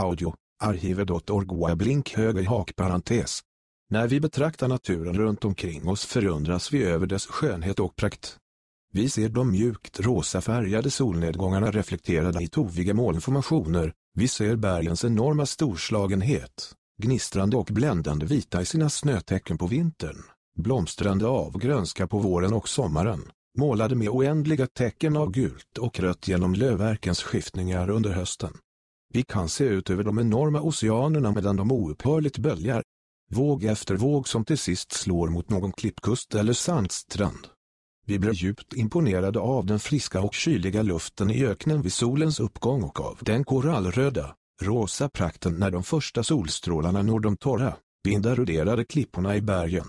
Audio, arkivet.org weblink höger hakparentes. När vi betraktar naturen runt omkring oss förundras vi över dess skönhet och prakt. Vi ser de mjukt rosa färgade solnedgångarna reflekterade i toviga molnformationer, vi ser bergens enorma storslagenhet, gnistrande och bländande vita i sina snötecken på vintern, blomstrande av grönska på våren och sommaren, målade med oändliga tecken av gult och rött genom lövverkens skiftningar under hösten. Vi kan se ut över de enorma oceanerna medan de oupphörligt böljar, våg efter våg som till sist slår mot någon klippkust eller sandstrand. Vi blir djupt imponerade av den friska och kyliga luften i öknen vid solens uppgång och av den korallröda, rosa prakten när de första solstrålarna når de torra, bindaruderade klipporna i bergen.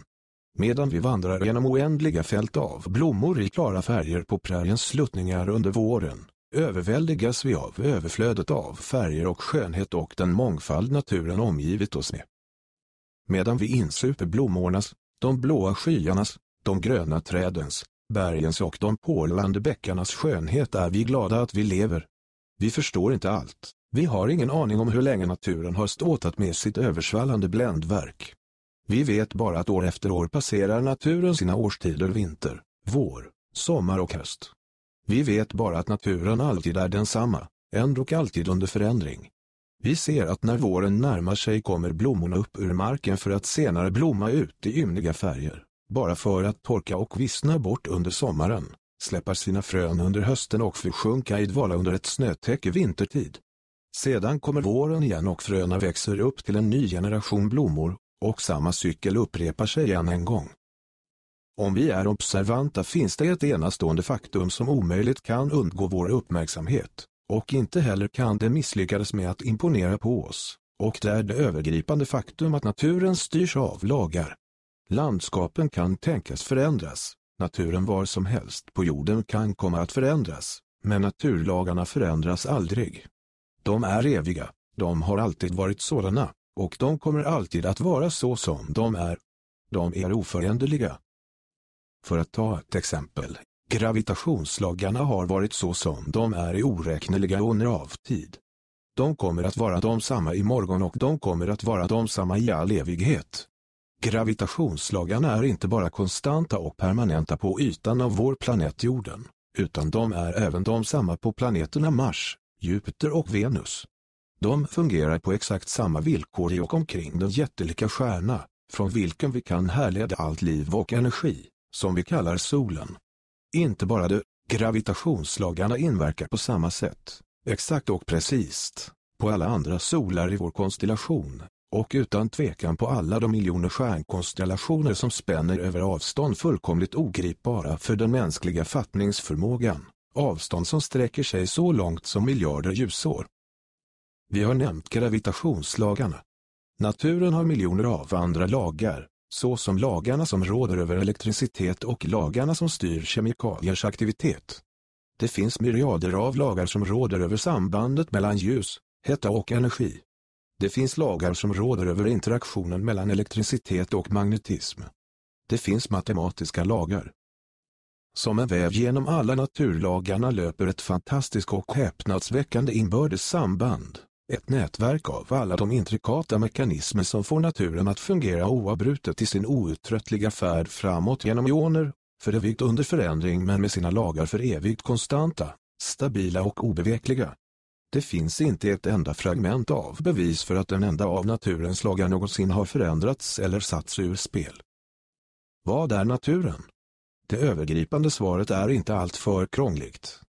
Medan vi vandrar genom oändliga fält av blommor i klara färger på präriens sluttningar under våren, överväldigas vi av överflödet av färger och skönhet och den mångfald naturen omgivit oss med. Medan vi insuper blommornas, de blåa skyarnas, de gröna trädens, bergens och de porlande bäckarnas skönhet är vi glada att vi lever. Vi förstår inte allt, vi har ingen aning om hur länge naturen har ståtat med sitt översvallande bländverk. Vi vet bara att år efter år passerar naturen sina årstider vinter, vår, sommar och höst. Vi vet bara att naturen alltid är densamma, ändå alltid under förändring. Vi ser att när våren närmar sig kommer blommorna upp ur marken för att senare blomma ut i ymniga färger bara för att torka och vissna bort under sommaren, släppa sina frön under hösten och försjunka i dvala under ett snötäcke vintertid. Sedan kommer våren igen och fröna växer upp till en ny generation blommor, och samma cykel upprepar sig igen en gång. Om vi är observanta finns det ett enastående faktum som omöjligt kan undgå vår uppmärksamhet, och inte heller kan det misslyckas med att imponera på oss, och det är det övergripande faktum att naturen styrs av lagar, Landskapen kan tänkas förändras, naturen var som helst på jorden kan komma att förändras, men naturlagarna förändras aldrig. De är eviga, de har alltid varit sådana, och de kommer alltid att vara så som de är. De är oföränderliga. För att ta ett exempel, gravitationslagarna har varit så som de är i oräkneliga under av tid. De kommer att vara de samma i morgon och de kommer att vara de samma i all evighet. Gravitationslagarna är inte bara konstanta och permanenta på ytan av vår planet jorden, utan de är även de samma på planeterna Mars, Jupiter och Venus. De fungerar på exakt samma villkor i och omkring den jättelika stjärna, från vilken vi kan härleda allt liv och energi, som vi kallar solen. Inte bara det, gravitationslagarna inverkar på samma sätt, exakt och precis, på alla andra solar i vår konstellation, och utan tvekan på alla de miljoner stjärnkonstellationer som spänner över avstånd fullkomligt ogripbara för den mänskliga fattningsförmågan, avstånd som sträcker sig så långt som miljarder ljusår. Vi har nämnt gravitationslagarna. Naturen har miljoner av andra lagar, såsom lagarna som råder över elektricitet och lagarna som styr kemikaliers aktivitet. Det finns myriader av lagar som råder över sambandet mellan ljus, hetta och energi. Det finns lagar som råder över interaktionen mellan elektricitet och magnetism. Det finns matematiska lagar. Som en väv genom alla naturlagarna löper ett fantastiskt och häpnadsväckande inbördes samband, ett nätverk av alla de intrikata mekanismer som får naturen att fungera oavbrutet i sin outtröttliga färd framåt genom ioner, för evigt under förändring men med sina lagar för evigt konstanta, stabila och obevekliga. Det finns inte ett enda fragment av bevis för att en enda av naturens lagar någonsin har förändrats eller satts ur spel. Vad är naturen? Det övergripande svaret är inte alltför krångligt.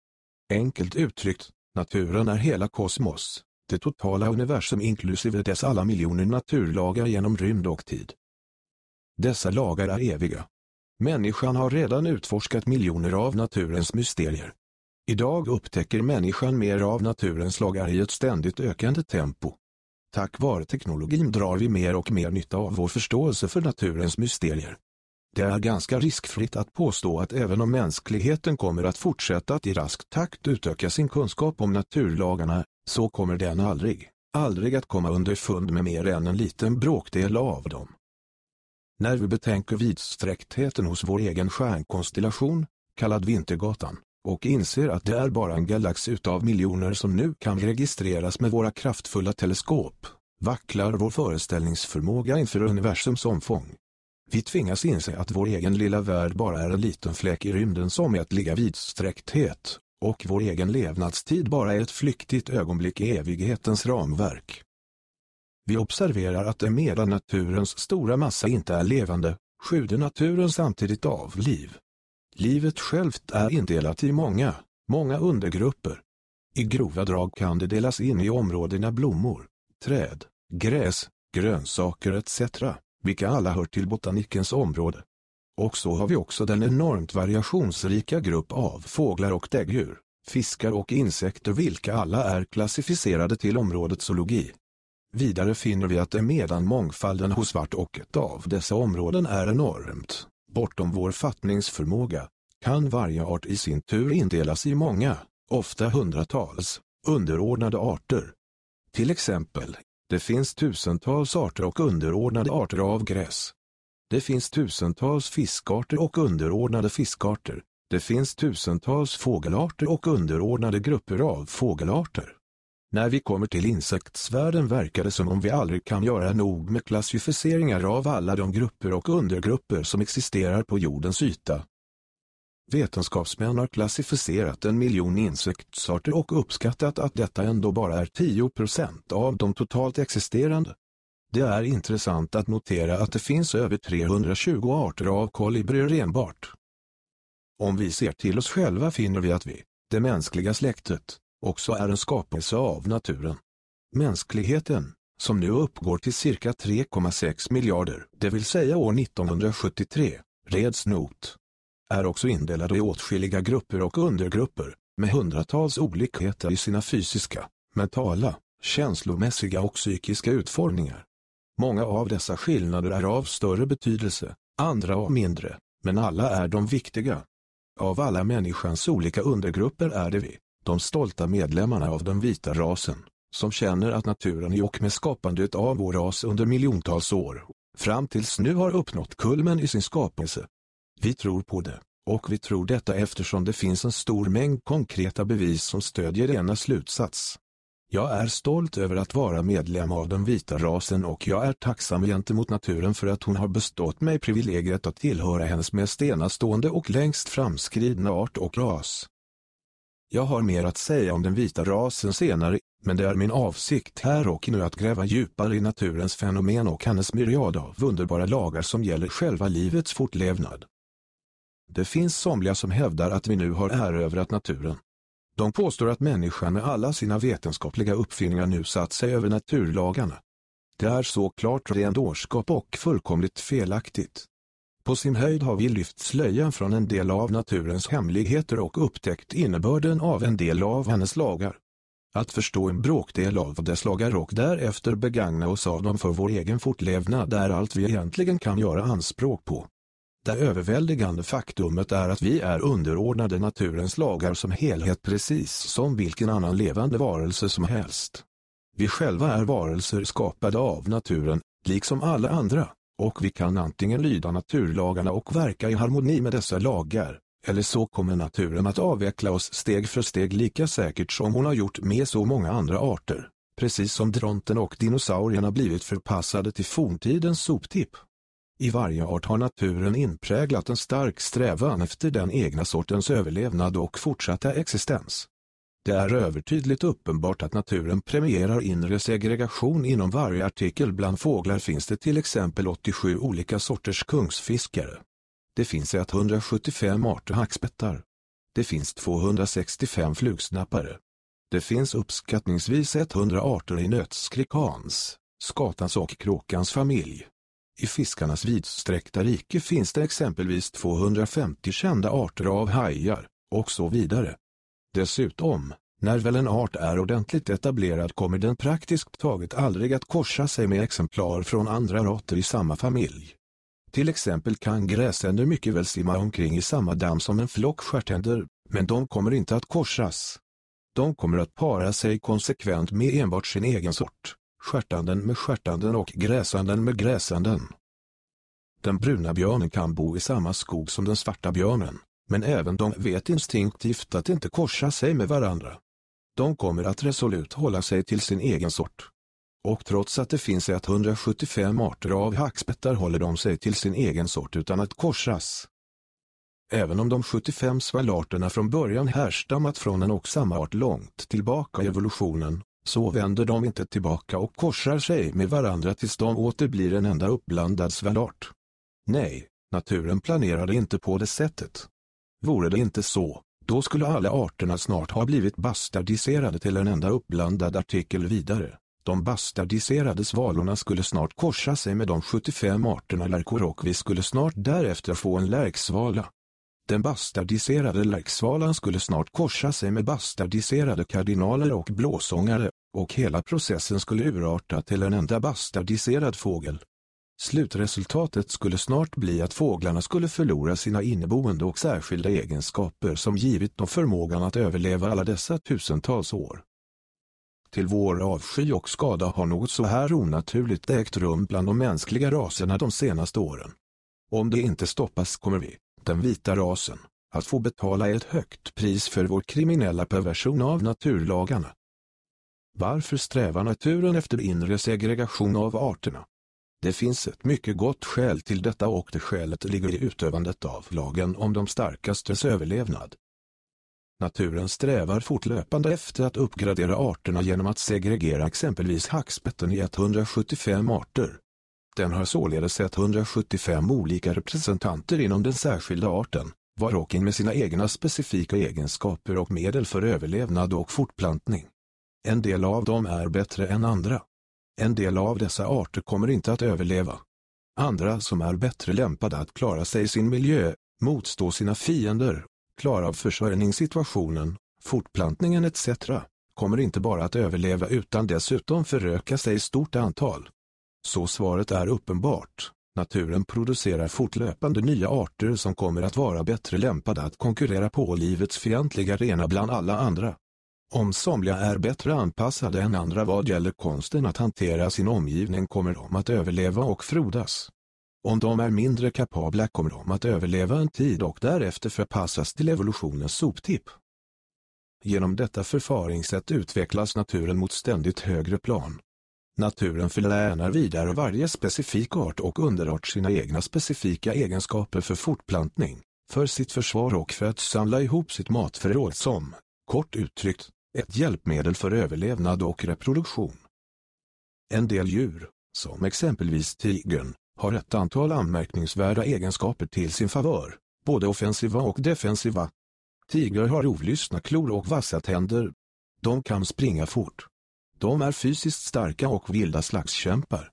Enkelt uttryckt, naturen är hela kosmos, det totala universum inklusive dess alla miljoner naturlagar genom rymd och tid. Dessa lagar är eviga. Människan har redan utforskat miljoner av naturens mysterier. Idag upptäcker människan mer av naturens lagar i ett ständigt ökande tempo. Tack vare teknologin drar vi mer och mer nytta av vår förståelse för naturens mysterier. Det är ganska riskfritt att påstå att även om mänskligheten kommer att fortsätta att i rask takt utöka sin kunskap om naturlagarna, så kommer den aldrig, aldrig att komma underfund med mer än en liten bråkdel av dem. När vi betänker vidsträcktheten hos vår egen stjärnkonstellation, kallad Vintergatan, och inser att det är bara en galax utav miljoner som nu kan registreras med våra kraftfulla teleskop, vacklar vår föreställningsförmåga inför universums omfång. Vi tvingas inse att vår egen lilla värld bara är en liten fläck i rymden som är att ligga vidsträckthet, och vår egen levnadstid bara är ett flyktigt ögonblick i evighetens ramverk. Vi observerar att det medan naturens stora massa inte är levande, sjuder naturen samtidigt av liv. Livet självt är indelat i många, många undergrupper. I grova drag kan det delas in i områdena blommor, träd, gräs, grönsaker etc vilka alla hör till botanikens område. Och så har vi också den enormt variationsrika grupp av fåglar och däggdjur, fiskar och insekter vilka alla är klassificerade till området zoologi. Vidare finner vi att det medan mångfalden hos vart och ett av dessa områden är enormt, bortom vår fattningsförmåga, kan varje art i sin tur indelas i många, ofta hundratals, underordnade arter. Till exempel det finns tusentals arter och underordnade arter av gräs. Det finns tusentals fiskarter och underordnade fiskarter. Det finns tusentals fågelarter och underordnade grupper av fågelarter. När vi kommer till insektsvärlden verkar det som om vi aldrig kan göra nog med klassificeringar av alla de grupper och undergrupper som existerar på jordens yta. Vetenskapsmän har klassificerat en miljon insektsarter och uppskattat att detta ändå bara är 10% av de totalt existerande. Det är intressant att notera att det finns över 320 arter av kolibrier enbart. Om vi ser till oss själva finner vi att vi, det mänskliga släktet, också är en skapelse av naturen. Mänskligheten, som nu uppgår till cirka 3,6 miljarder, det vill säga år 1973, reds not är också indelade i åtskilliga grupper och undergrupper, med hundratals olikheter i sina fysiska, mentala, känslomässiga och psykiska utformningar. Många av dessa skillnader är av större betydelse, andra av mindre, men alla är de viktiga. Av alla människans olika undergrupper är det vi, de stolta medlemmarna av den vita rasen, som känner att naturen i och med skapandet av vår ras under miljontals år, fram tills nu har uppnått kulmen i sin skapelse, vi tror på det, och vi tror detta eftersom det finns en stor mängd konkreta bevis som stödjer denna slutsats. Jag är stolt över att vara medlem av den vita rasen och jag är tacksam gentemot naturen för att hon har bestått mig privilegiet att tillhöra hennes mest enastående och längst framskridna art och ras. Jag har mer att säga om den vita rasen senare, men det är min avsikt här och nu att gräva djupare i naturens fenomen och hennes myriad av underbara lagar som gäller själva livets fortlevnad. Det finns somliga som hävdar att vi nu har erövrat naturen. De påstår att människan med alla sina vetenskapliga uppfinningar nu satt sig över naturlagarna. Det är så klart ren dårskap och fullkomligt felaktigt. På sin höjd har vi lyft slöjan från en del av naturens hemligheter och upptäckt innebörden av en del av hennes lagar. Att förstå en bråkdel av dess lagar och därefter begagna oss av dem för vår egen fortlevnad är allt vi egentligen kan göra anspråk på. Det överväldigande faktumet är att vi är underordnade naturens lagar som helhet precis som vilken annan levande varelse som helst. Vi själva är varelser skapade av naturen, liksom alla andra, och vi kan antingen lyda naturlagarna och verka i harmoni med dessa lagar, eller så kommer naturen att avveckla oss steg för steg lika säkert som hon har gjort med så många andra arter, precis som dronten och dinosaurierna blivit förpassade till forntidens soptipp. I varje art har naturen inpräglat en stark strävan efter den egna sortens överlevnad och fortsatta existens. Det är övertydligt uppenbart att naturen premierar inre segregation inom varje artikel. Bland fåglar finns det till exempel 87 olika sorters kungsfiskare. Det finns 175 arter hackspettar. Det finns 265 flugsnappare. Det finns uppskattningsvis 100 arter i nötskrikans, skatans och kråkans familj. I fiskarnas vidsträckta rike finns det exempelvis 250 kända arter av hajar, och så vidare. Dessutom, när väl en art är ordentligt etablerad kommer den praktiskt taget aldrig att korsa sig med exemplar från andra arter i samma familj. Till exempel kan gräsänder mycket väl simma omkring i samma damm som en flock stjärtänder, men de kommer inte att korsas. De kommer att para sig konsekvent med enbart sin egen sort stjärtanden med stjärtanden och gräsanden med gräsanden. Den bruna björnen kan bo i samma skog som den svarta björnen, Men även de vet instinktivt att inte korsa sig med varandra. De kommer att resolut hålla sig till sin egen sort. Och trots att det finns 175 arter av hackspettar håller de sig till sin egen sort utan att korsas. Även om de 75 svalarterna från början härstammat från en och samma art långt tillbaka i evolutionen, så vänder de inte tillbaka och korsar sig med varandra tills de åter blir en enda uppblandad svalart. Nej, naturen planerade inte på det sättet. Vore det inte så, då skulle alla arterna snart ha blivit bastardiserade till en enda uppblandad artikel vidare. De bastardiserade svalorna skulle snart korsa sig med de 75 arterna lärkor och vi skulle snart därefter få en lärksvala. Den bastardiserade lärksvalan skulle snart korsa sig med bastardiserade kardinaler och blåsångare, och hela processen skulle urarta till en enda bastardiserad fågel. Slutresultatet skulle snart bli att fåglarna skulle förlora sina inneboende och särskilda egenskaper som givit dem förmågan att överleva alla dessa tusentals år. Till vår avsky och skada har något så här onaturligt ägt rum bland de mänskliga raserna de senaste åren. Om det inte stoppas kommer vi, den vita rasen, att få betala ett högt pris för vår kriminella perversion av naturlagarna. Varför strävar naturen efter inre segregation av arterna? Det finns ett mycket gott skäl till detta och det skälet ligger i utövandet av lagen om de starkastes överlevnad. Naturen strävar fortlöpande efter att uppgradera arterna genom att segregera exempelvis hackspetten i 175 arter. Den har således 175 olika representanter inom den särskilda arten, var och en med sina egna specifika egenskaper och medel för överlevnad och fortplantning. En del av dem är bättre än andra. En del av dessa arter kommer inte att överleva. Andra som är bättre lämpade att klara sig i sin miljö, motstå sina fiender, klara av försörjningssituationen, fortplantningen etc. kommer inte bara att överleva utan dessutom föröka sig i stort antal. Så svaret är uppenbart. Naturen producerar fortlöpande nya arter som kommer att vara bättre lämpade att konkurrera på livets fientliga arena bland alla andra. Om somliga är bättre anpassade än andra vad gäller konsten att hantera sin omgivning kommer de att överleva och frodas. Om de är mindre kapabla kommer de att överleva en tid och därefter förpassas till evolutionens soptipp. Genom detta förfaringssätt utvecklas naturen mot ständigt högre plan. Naturen förlänar vidare varje specifik art och underart sina egna specifika egenskaper för fortplantning, för sitt försvar och för att samla ihop sitt matförråd som, kort uttryckt, ett hjälpmedel för överlevnad och reproduktion. En del djur, som exempelvis tigern, har ett antal anmärkningsvärda egenskaper till sin favör, både offensiva och defensiva. Tigrar har ovlyssna klor och vassa tänder. De kan springa fort. De är fysiskt starka och vilda slagskämpar.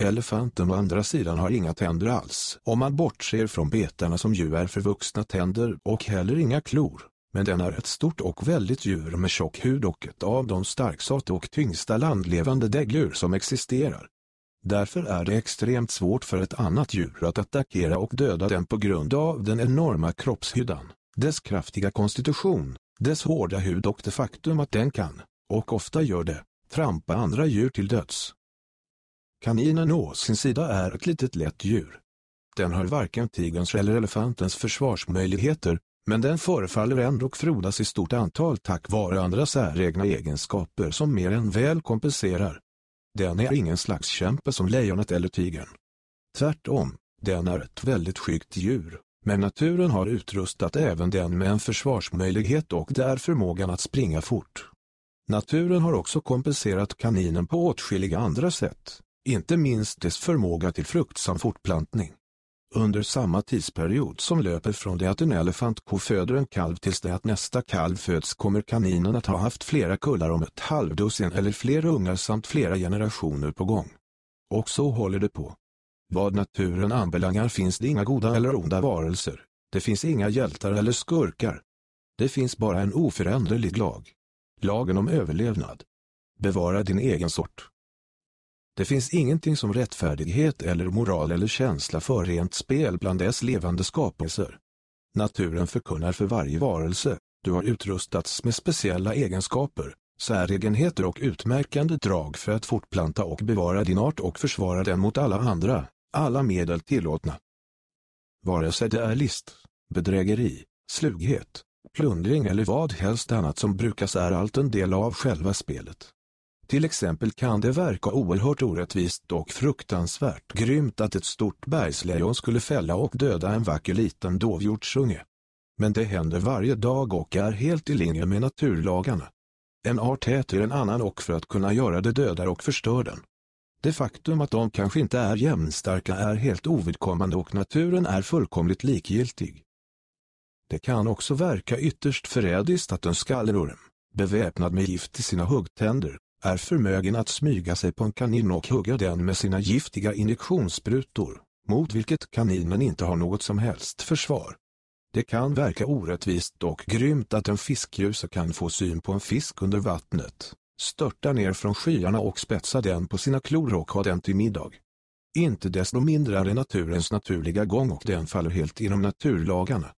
Elefanten å andra sidan har inga tänder alls, om man bortser från betarna som ju är förvuxna tänder och heller inga klor men den är ett stort och väldigt djur med tjock hud och ett av de starksaste och tyngsta landlevande däggdjur som existerar. Därför är det extremt svårt för ett annat djur att attackera och döda den på grund av den enorma kroppshyddan, dess kraftiga konstitution, dess hårda hud och det faktum att den kan, och ofta gör det, trampa andra djur till döds. Kaninen å sin sida är ett litet lätt djur. Den har varken tigerns eller elefantens försvarsmöjligheter, men den förefaller ändå frodas i stort antal tack vare andra säregna egenskaper som mer än väl kompenserar. Den är ingen slags kämpe som lejonet eller tigern. Tvärtom, den är ett väldigt skyggt djur, men naturen har utrustat även den med en försvarsmöjlighet och där förmågan att springa fort. Naturen har också kompenserat kaninen på åtskilliga andra sätt, inte minst dess förmåga till fruktsam fortplantning. Under samma tidsperiod som löper från det att en elefantko föder en kalv tills det att nästa kalv föds kommer kaninen att ha haft flera kullar om ett halvdussin eller flera ungar samt flera generationer på gång. Och så håller det på. Vad naturen anbelangar finns det inga goda eller onda varelser. Det finns inga hjältar eller skurkar. Det finns bara en oföränderlig lag. Lagen om överlevnad. Bevara din egen sort. Det finns ingenting som rättfärdighet eller moral eller känsla för rent spel bland dess levande skapelser. Naturen förkunnar för varje varelse, du har utrustats med speciella egenskaper, säregenheter och utmärkande drag för att fortplanta och bevara din art och försvara den mot alla andra, alla medel tillåtna. Vare sig det är list, bedrägeri, slughet, plundring eller vad helst annat som brukas är allt en del av själva spelet. Till exempel kan det verka oerhört orättvist och fruktansvärt grymt att ett stort bergslejon skulle fälla och döda en vacker liten dovhjortsunge. Men det händer varje dag och är helt i linje med naturlagarna. En art äter en annan och för att kunna göra det dödar och förstör den. Det faktum att de kanske inte är jämnstarka är helt ovidkommande och naturen är fullkomligt likgiltig. Det kan också verka ytterst förrädiskt att en skallerorm, beväpnad med gift i sina huggtänder, är förmögen att smyga sig på en kanin och hugga den med sina giftiga injektionssprutor, mot vilket kaninen inte har något som helst försvar. Det kan verka orättvist och grymt att en fiskljuse kan få syn på en fisk under vattnet, störta ner från skyarna och spetsa den på sina klor och ha den till middag. Inte desto mindre är det naturens naturliga gång och den faller helt inom naturlagarna.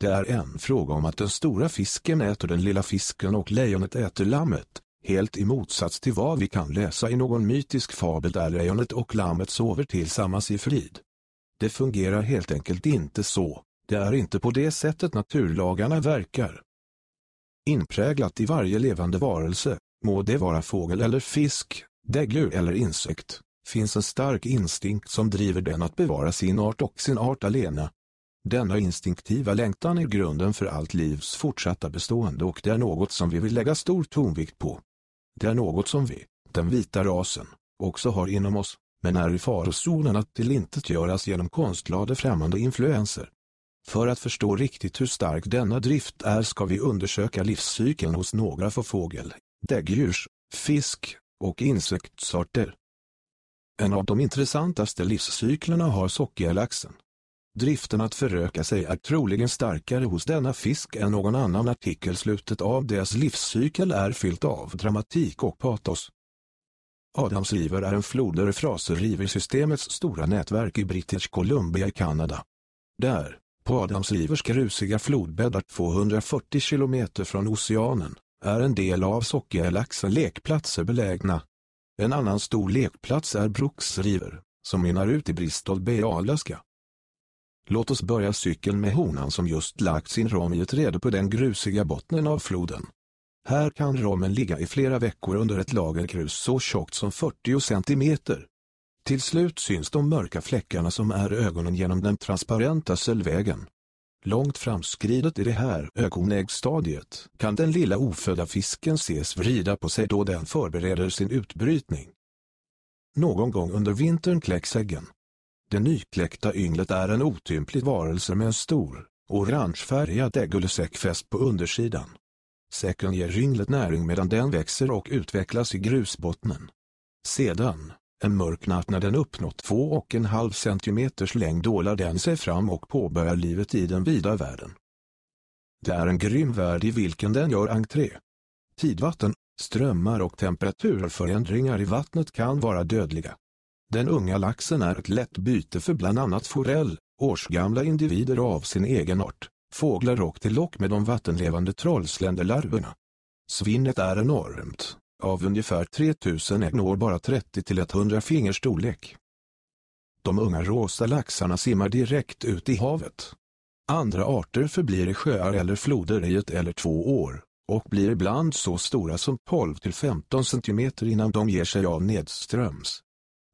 Det är en fråga om att den stora fisken äter den lilla fisken och lejonet äter lammet, helt i motsats till vad vi kan läsa i någon mytisk fabel där lejonet och lammet sover tillsammans i frid. Det fungerar helt enkelt inte så, det är inte på det sättet naturlagarna verkar. Inpräglat i varje levande varelse, må det vara fågel eller fisk, däggdjur eller insekt, finns en stark instinkt som driver den att bevara sin art och sin art alena. Denna instinktiva längtan är grunden för allt livs fortsatta bestående och det är något som vi vill lägga stor tonvikt på. Det är något som vi, den vita rasen, också har inom oss, men är i farozonen att tillintetgöras genom konstlade främmande influenser. För att förstå riktigt hur stark denna drift är ska vi undersöka livscykeln hos några få fågel, däggdjurs, fisk och insektsarter. En av de intressantaste livscyklerna har sockerlaxen. Driften att föröka sig är troligen starkare hos denna fisk än någon annan artikel. Slutet av dess livscykel är fyllt av dramatik och patos. Adams River är en flod ur Fraser River-systemets stora nätverk i British Columbia i Kanada. Där, på Adams Rivers grusiga flodbäddar 240 kilometer från oceanen, är en del av Sockerlaxen lekplatser belägna. En annan stor lekplats är Brooks River, som mynnar ut i Bristol Bay Alaska. Låt oss börja cykeln med honan som just lagt sin rom i ett rede på den grusiga bottnen av floden. Här kan rommen ligga i flera veckor under ett lager grus så tjockt som 40 centimeter. Till slut syns de mörka fläckarna som är ögonen genom den transparenta cellvägen. Långt framskridet i det här ögonäggstadiet kan den lilla ofödda fisken ses vrida på sig då den förbereder sin utbrytning. Någon gång under vintern kläcks äggen. Det nykläckta ynglet är en otymplig varelse med en stor, orangefärgad äggullesäck fäst på undersidan. Säcken ger ynglet näring medan den växer och utvecklas i grusbottnen. Sedan, en mörk natt när den uppnått två och en halv centimeters längd ålar den sig fram och påbörjar livet i den vida världen. Det är en grym värld i vilken den gör entré. Tidvatten, strömmar och temperaturförändringar i vattnet kan vara dödliga. Den unga laxen är ett lätt byte för bland annat forell, årsgamla individer av sin egen art, fåglar och till lock med de vattenlevande trollsländerlarverna. Svinnet är enormt, av ungefär 3000 ägg når bara 30 till 100 fingers storlek. De unga rosa laxarna simmar direkt ut i havet. Andra arter förblir i sjöar eller floder i ett eller två år, och blir ibland så stora som 12 till 15 cm innan de ger sig av nedströms.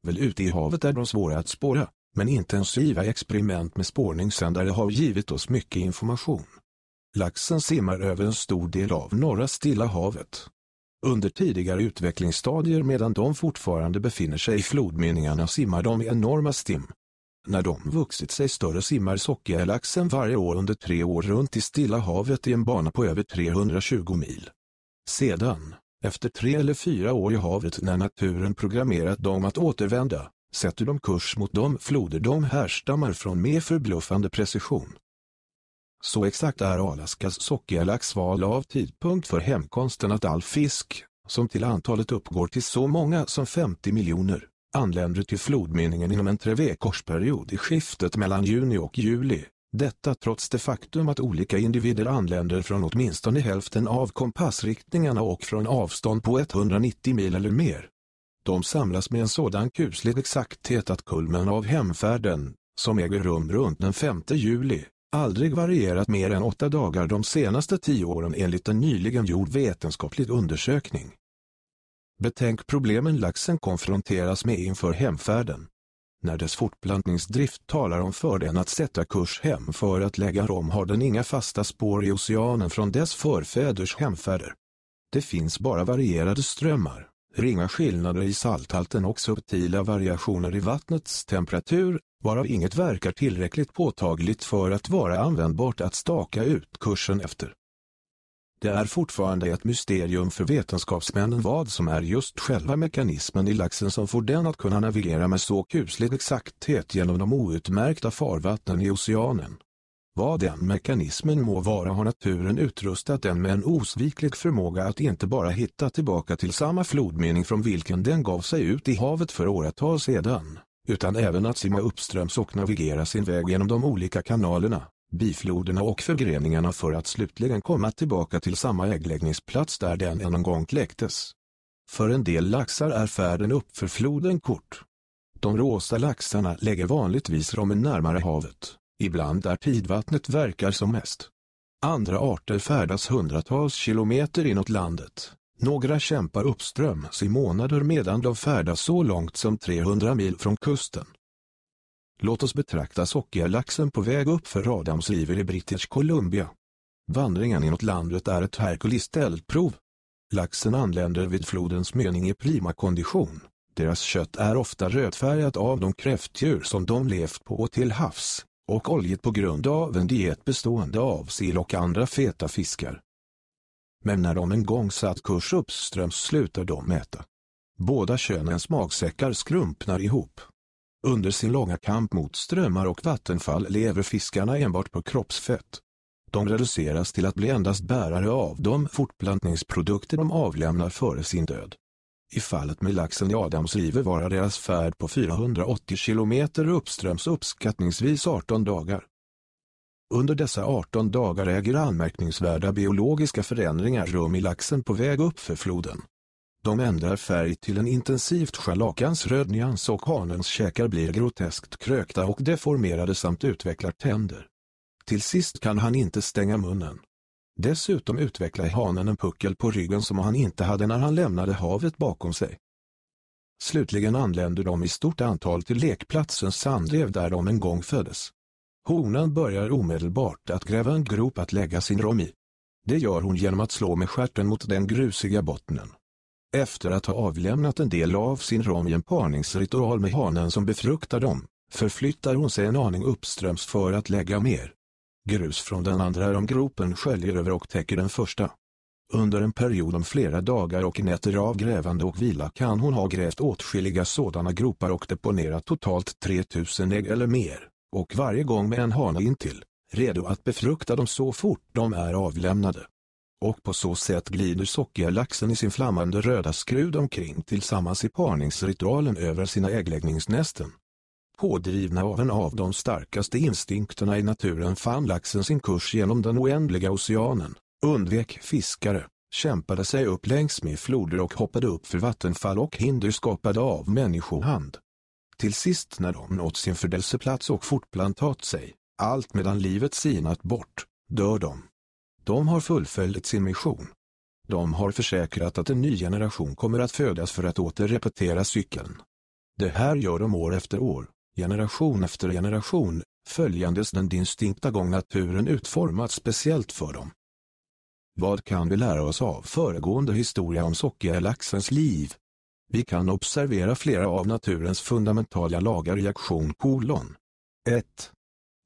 Väl ute i havet är de svåra att spåra, men intensiva experiment med spårningssändare har givit oss mycket information. Laxen simmar över en stor del av norra Stilla havet, under tidigare utvecklingsstadier medan de fortfarande befinner sig i flodmynningarna simmar de i enorma stim. När de vuxit sig större simmar sockerlaxen varje år under tre år runt i Stilla havet i en bana på över 320 mil. Sedan, efter tre eller fyra år i havet när naturen programmerat dem att återvända, sätter de kurs mot de floder de härstammar från med förbluffande precision. Så exakt är Alaskas sockerlax val av tidpunkt för hemkomsten att all fisk, som till antalet uppgår till så många som 50 miljoner, anländer till flodmynningen inom en treveckorsperiod i skiftet mellan juni och juli. Detta trots det faktum att olika individer anländer från åtminstone hälften av kompassriktningarna och från avstånd på 190 mil eller mer. De samlas med en sådan kuslig exakthet att kulmen av hemfärden, som äger rum runt den 5 juli, aldrig varierat mer än åtta dagar de senaste tio åren enligt en nyligen gjord vetenskaplig undersökning. Betänk problemen laxen konfronteras med inför hemfärden. När dess fortplantningsdrift talar om för den att sätta kurs hem för att lägga om har den inga fasta spår i oceanen från dess förfäders hemfärder. Det finns bara varierade strömmar, ringa skillnader i salthalten och subtila variationer i vattnets temperatur, varav inget verkar tillräckligt påtagligt för att vara användbart att staka ut kursen efter. Det är fortfarande ett mysterium för vetenskapsmännen vad som är just själva mekanismen i laxen som får den att kunna navigera med så kuslig exakthet genom de outmärkta farvattnen i oceanen. Vad den mekanismen må vara har naturen utrustat den med en osviklig förmåga att inte bara hitta tillbaka till samma flodmynning från vilken den gav sig ut i havet för åratal sedan, utan även att simma uppströms och navigera sin väg genom de olika kanalerna, bifloderna och förgreningarna för att slutligen komma tillbaka till samma äggläggningsplats där den en gång kläcktes. För en del laxar är färden upp för floden kort. De rosa laxarna lägger vanligtvis rommen närmare havet, ibland där tidvattnet verkar som mest. Andra arter färdas hundratals kilometer inåt landet. Några kämpar uppströms i månader medan de färdas så långt som 300 mil från kusten. Låt oss betrakta sockerlaxen på väg upp för Adams river i British Columbia. Vandringen inåt landet är ett Hercules eldprov. Laxen anländer vid flodens mynning i prima kondition. Deras kött är ofta rödfärgat av de kräftdjur som de levt på till havs, och oljet på grund av en diet bestående av sill och andra feta fiskar. Men när de en gång satt kurs uppströms slutar de äta. Båda könens magsäckar skrumpnar ihop. Under sin långa kamp mot strömmar och vattenfall lever fiskarna enbart på kroppsfett. De reduceras till att bli endast bärare av de fortplantningsprodukter de avlämnar före sin död. I fallet med laxen i Adams Adamsriver varar deras färd på 480 kilometer uppströms uppskattningsvis 18 dagar. Under dessa 18 dagar äger anmärkningsvärda biologiska förändringar rum i laxen på väg upp för floden. De ändrar färg till en intensivt scharlakansröd nyans och hanens käkar blir groteskt krökta och deformerade samt utvecklar tänder. Till sist kan han inte stänga munnen. Dessutom utvecklar hanen en puckel på ryggen som han inte hade när han lämnade havet bakom sig. Slutligen anländer de i stort antal till lekplatsens sandrev där de en gång föddes. Honan börjar omedelbart att gräva en grop att lägga sin rom i. Det gör hon genom att slå med skärten mot den grusiga bottnen. Efter att ha avlämnat en del av sin rom i en parningsritual med hanen som befruktar dem, förflyttar hon sig en aning uppströms för att lägga mer. Grus från den andra romgropen sköljer över och täcker den första. Under en period om flera dagar och nätter av grävande och vila kan hon ha grävt åtskilliga sådana gropar och deponerat totalt 3000 ägg eller mer, och varje gång med en hane intill, redo att befrukta dem så fort de är avlämnade och på så sätt glider sockerlaxen i sin flammande röda skrud omkring tillsammans i parningsritualen över sina äggläggningsnästen. Pådrivna av en av de starkaste instinkterna i naturen fann laxen sin kurs genom den oändliga oceanen, undvek fiskare, kämpade sig upp längs med floder och hoppade upp för vattenfall och hinder skapade av människohand. Till sist när de nått sin födelseplats och fortplantat sig, allt medan livet sinat bort, dör de. De har fullföljt sin mission. De har försäkrat att en ny generation kommer att födas för att åter repetera cykeln. Det här gör de år efter år, generation efter generation, följandes den distinkta gång naturen utformats speciellt för dem. Vad kan vi lära oss av föregående historia om sockerlaxens liv? Vi kan observera flera av naturens fundamentala lagar i aktion kolon. 1.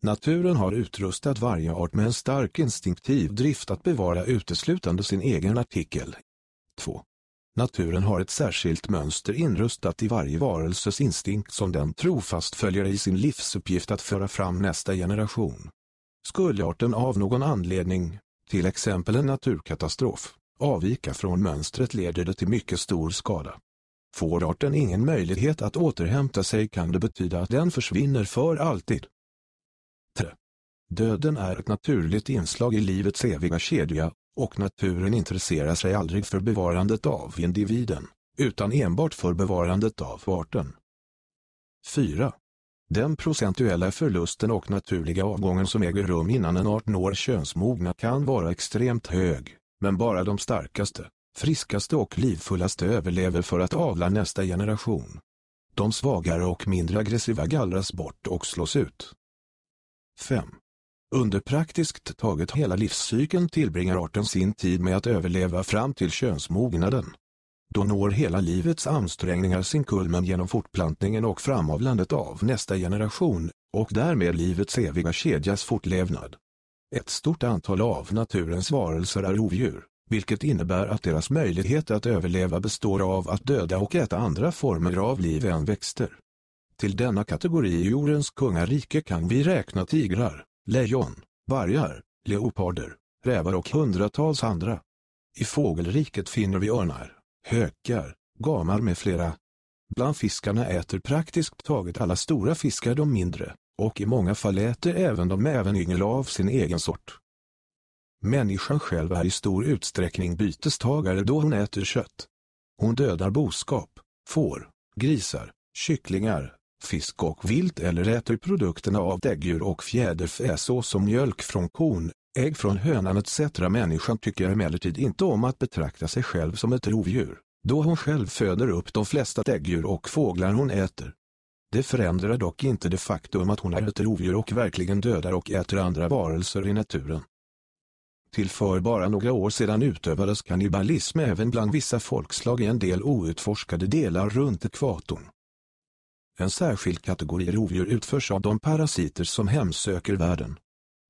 Naturen har utrustat varje art med en stark instinktiv drift att bevara uteslutande sin egen artikel. 2. Naturen har ett särskilt mönster inrustat i varje varelses instinkt som den trofast följer i sin livsuppgift att föra fram nästa generation. Skulle arten av någon anledning, till exempel en naturkatastrof, avvika från mönstret leder det till mycket stor skada. Får arten ingen möjlighet att återhämta sig kan det betyda att den försvinner för alltid. Döden är ett naturligt inslag i livets eviga kedja, och naturen intresserar sig aldrig för bevarandet av individen, utan enbart för bevarandet av arten. 4. Den procentuella förlusten och naturliga avgången som äger rum innan en art når könsmogna kan vara extremt hög, men bara de starkaste, friskaste och livfullaste överlever för att avla nästa generation. De svagare och mindre aggressiva gallras bort och slås ut. 5. Under praktiskt taget hela livscykeln tillbringar arten sin tid med att överleva fram till könsmognaden. Då når hela livets ansträngningar sin kulmen genom fortplantningen och framavlandet av nästa generation, och därmed livets eviga kedjas fortlevnad. Ett stort antal av naturens varelser är rovdjur, vilket innebär att deras möjlighet att överleva består av att döda och äta andra former av liv än växter. Till denna kategori i jordens kungarike kan vi räkna tigrar, lejon, vargar, leoparder, rävar och hundratals andra. I fågelriket finner vi örnar, hökar, gamar med flera. Bland fiskarna äter praktiskt taget alla stora fiskar de mindre, och i många fall äter även de även yngel av sin egen sort. Människan själv är i stor utsträckning bytestagare då hon äter kött. Hon dödar boskap, får, grisar, kycklingar, fisk och vilt eller äter produkterna av däggdjur och fjäderfä såsom mjölk från kon, ägg från hönan etc. Människan tycker emellertid inte om att betrakta sig själv som ett rovdjur, då hon själv föder upp de flesta däggdjur och fåglar hon äter. Det förändrar dock inte det faktum att hon är ett rovdjur och verkligen dödar och äter andra varelser i naturen. Till för bara några år sedan utövades kannibalism även bland vissa folkslag i en del outforskade delar runt ekvatorn. En särskild kategori rovdjur utförs av de parasiter som hemsöker världen.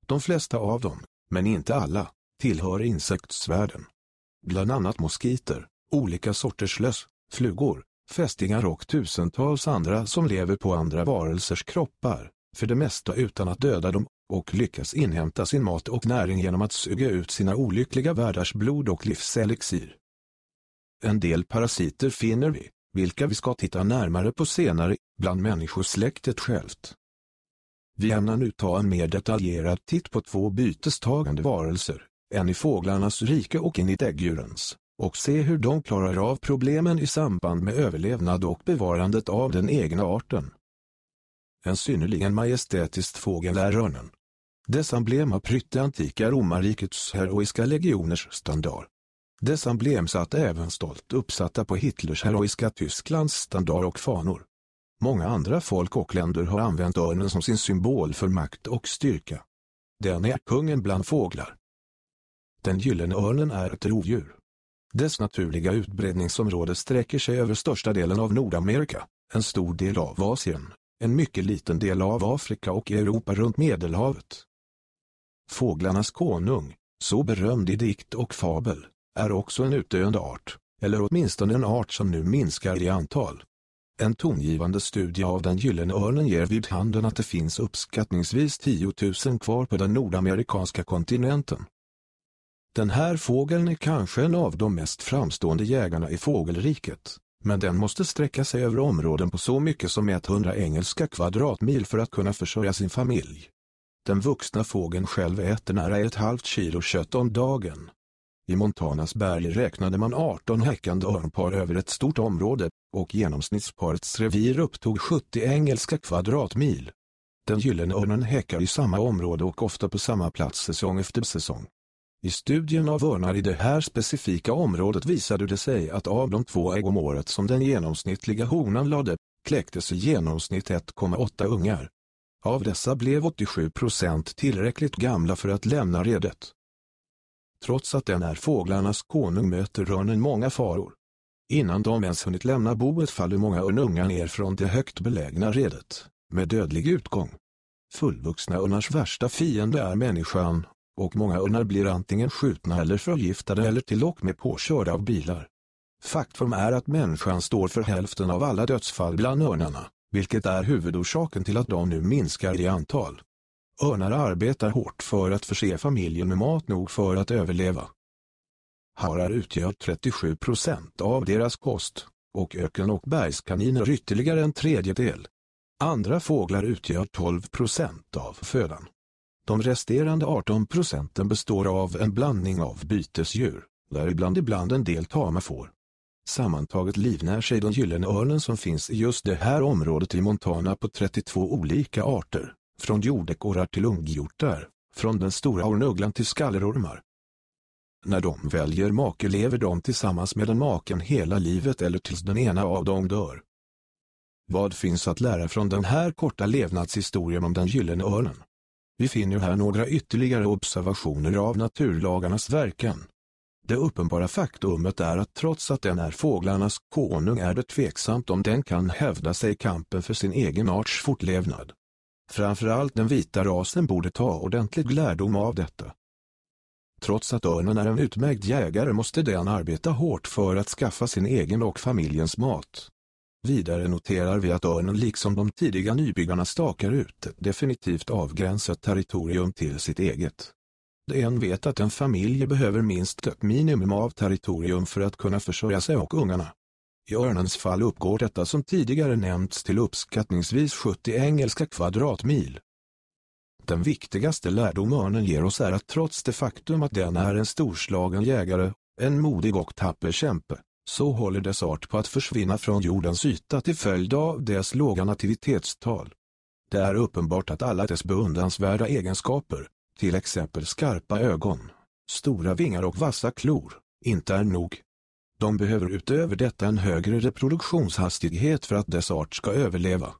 De flesta av dem, men inte alla, tillhör insektsvärlden. Bland annat moskiter, olika sorters löss, flugor, fästingar och tusentals andra som lever på andra varelsers kroppar, för det mesta utan att döda dem, och lyckas inhämta sin mat och näring genom att suga ut sina olyckliga värdars blod och livselixir. En del parasiter finner vi, vilka vi ska titta närmare på senare, bland människosläktet självt. Vi ämnar nu ta en mer detaljerad titt på två bytestagande varelser, en i fåglarnas rike och en i däggdjurens, och se hur de klarar av problemen i samband med överlevnad och bevarandet av den egna arten. En synnerligen majestätisk fågel är örnen. Dess emblem har prytt det antika romarrikets heroiska legioners standard. Dess emblem satt även stolt uppsatta på Hitlers heroiska Tysklands standard och fanor. Många andra folk och länder har använt örnen som sin symbol för makt och styrka. Den är kungen bland fåglar. Den gyllene örnen är ett rovdjur. Dess naturliga utbredningsområde sträcker sig över största delen av Nordamerika, en stor del av Asien, en mycket liten del av Afrika och Europa runt Medelhavet. Fåglarnas konung, så berömd i dikt och fabel, är också en utdöende art, eller åtminstone en art som nu minskar i antal. En tongivande studie av den gyllene örnen ger vid handen att det finns uppskattningsvis 10 000 kvar på den nordamerikanska kontinenten. Den här fågeln är kanske en av de mest framstående jägarna i fågelriket, men den måste sträcka sig över områden på så mycket som 100 engelska kvadratmil för att kunna försörja sin familj. Den vuxna fågeln själv äter nära ett halvt kilo kött om dagen. I Montanas berg räknade man 18 häckande örnpar över ett stort område, och genomsnittsparets revir upptog 70 engelska kvadratmil. Den gyllene örnen häckar i samma område och ofta på samma plats säsong efter säsong. I studien av örnar i det här specifika området visade det sig att av de två ägg om året som den genomsnittliga honan lade, kläcktes i genomsnitt 1,8 ungar. Av dessa blev 87 procent tillräckligt gamla för att lämna redet. Trots att den är fåglarnas konung möter örnen många faror. Innan de ens hunnit lämna boet faller många örnungar ner från det högt belägna redet, med dödlig utgång. Fullvuxna örnars värsta fiende är människan, och många örnar blir antingen skjutna eller förgiftade eller till och med påkörda av bilar. Faktum är att människan står för hälften av alla dödsfall bland örnarna, vilket är huvudorsaken till att de nu minskar i antal. Örnar arbetar hårt för att förse familjen med mat nog för att överleva. Harar utgör 37 procent av deras kost, och öken- och bergskaniner ytterligare en tredjedel. Andra fåglar utgör 12 procent av födan. De resterande 18 procenten består av en blandning av bytesdjur, däribland ibland en del tama får. Sammantaget livnär sig den gyllene örnen som finns i just det här området i Montana på 32 olika arter, från jordekorrar till unghjortar, från den stora ornugglan till skallerormar. När de väljer make lever de tillsammans med den maken hela livet eller tills den ena av dem dör. Vad finns att lära från den här korta levnadshistorien om den gyllene örnen? Vi finner här några ytterligare observationer av naturlagarnas verkan. Det uppenbara faktumet är att trots att den är fåglarnas konung är det tveksamt om den kan hävda sig i kampen för sin egen arts fortlevnad. Framförallt den vita rasen borde ta ordentlig lärdom av detta. Trots att örnen är en utmärkt jägare måste den arbeta hårt för att skaffa sin egen och familjens mat. Vidare noterar vi att örnen liksom de tidiga nybyggarna stakar ut ett definitivt avgränsat territorium till sitt eget. En vet att en familj behöver minst ett minimum av territorium för att kunna försörja sig och ungarna. I örnens fall uppgår detta som tidigare nämnts till uppskattningsvis 70 engelska kvadratmil. Den viktigaste lärdom örnen ger oss är att trots det faktum att den är en storslagen jägare, en modig och tapper kämpe, så håller dess art på att försvinna från jordens yta till följd av dess låga nativitetstal. Det är uppenbart att alla dess beundransvärda egenskaper, till exempel skarpa ögon, stora vingar och vassa klor, inte är nog. De behöver utöver detta en högre reproduktionshastighet för att dess art ska överleva.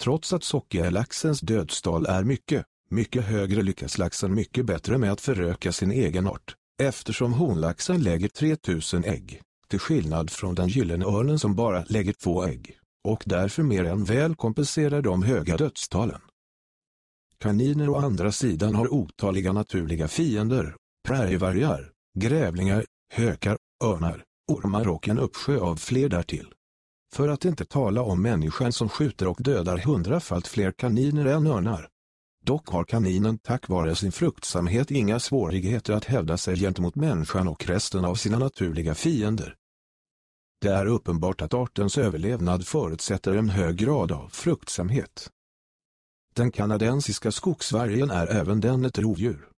Trots att sockerlaxens dödstal är mycket, mycket högre lyckas laxen mycket bättre med att föröka sin egen art, eftersom honlaxen lägger 3000 ägg, till skillnad från den gyllene örnen som bara lägger två ägg, och därför mer än väl kompenserar de höga dödstalen. Kaniner å andra sidan har otaliga naturliga fiender, prärievargar, grävlingar, hökar, örnar, ormar och en uppsjö av fler därtill. För att inte tala om människan som skjuter och dödar hundrafalt fler kaniner än örnar. Dock har kaninen tack vare sin fruktsamhet inga svårigheter att hävda sig gentemot människan och resten av sina naturliga fiender. Det är uppenbart att artens överlevnad förutsätter en hög grad av fruktsamhet. Den kanadensiska skogsvargen är även den ett rovdjur.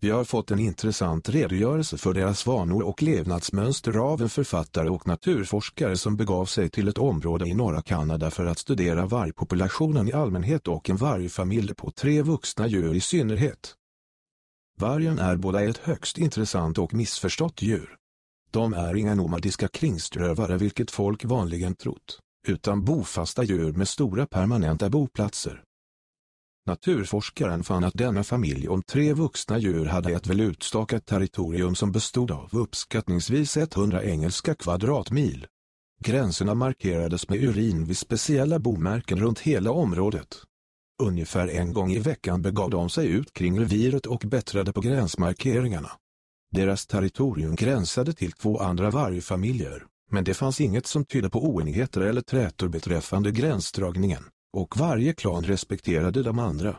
Vi har fått en intressant redogörelse för deras vanor och levnadsmönster av en författare och naturforskare som begav sig till ett område i norra Kanada för att studera vargpopulationen i allmänhet och en vargfamilj på tre vuxna djur i synnerhet. Vargen är båda ett högst intressant och missförstått djur. De är inga nomadiska kringströvare vilket folk vanligen trott, utan bofasta djur med stora permanenta boplatser. Naturforskaren fann att denna familj om tre vuxna djur hade ett väl utstakat territorium som bestod av uppskattningsvis 100 engelska kvadratmil. Gränserna markerades med urin vid speciella bomärken runt hela området. Ungefär en gång i veckan begav de sig ut kring reviret och bättrade på gränsmarkeringarna. Deras territorium gränsade till två andra vargfamiljer, men det fanns inget som tydde på oenigheter eller trätor beträffande gränsdragningen och varje klan respekterade de andra.